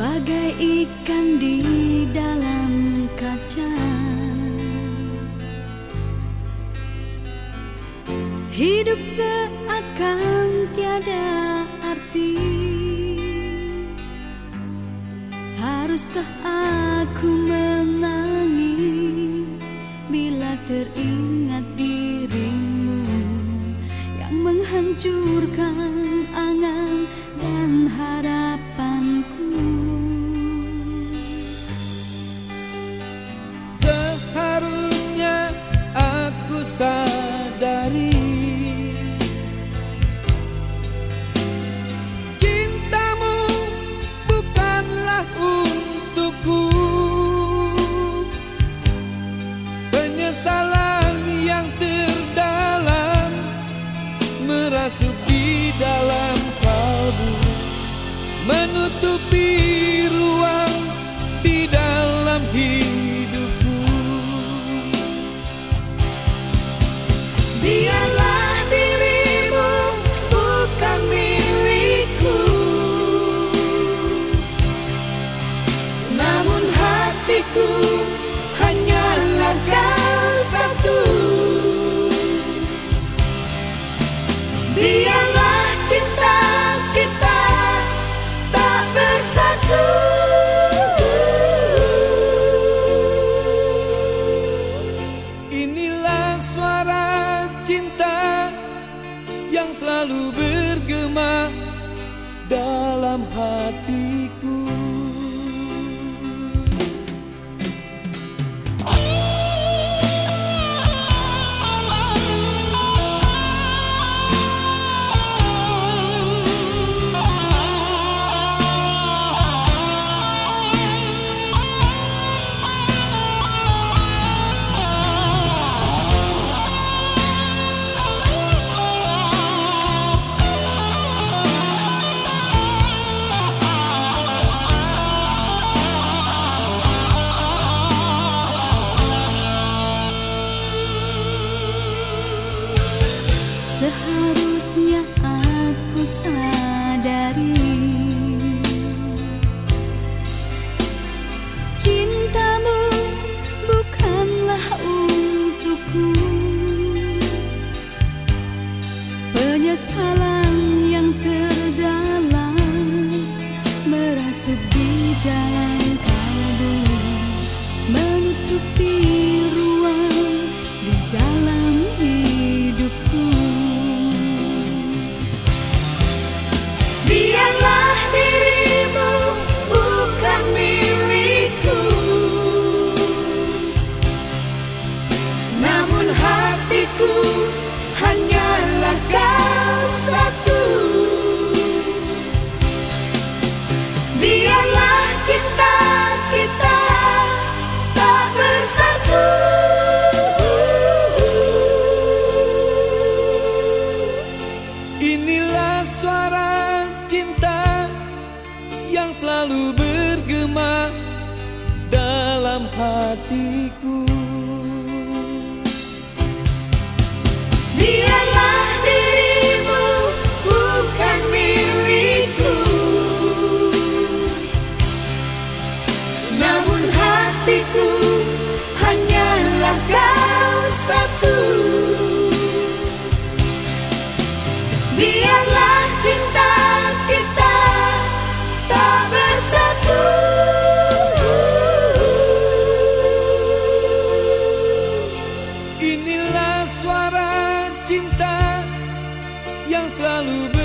Bagai ikan di dalam kaca. Hidup seakan tiada arti. Haruskah aku tupi sun. selalu bergema dalam hatiku. cinta yang selalu ber